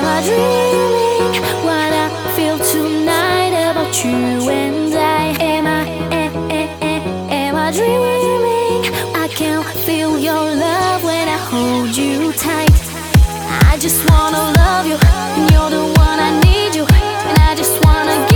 Am I dreaming what I feel tonight about you and I? Am I, am, am, am I dreaming? I can feel your love when I hold you tight. I just wanna love you, and you're the one I need you, and I just wanna.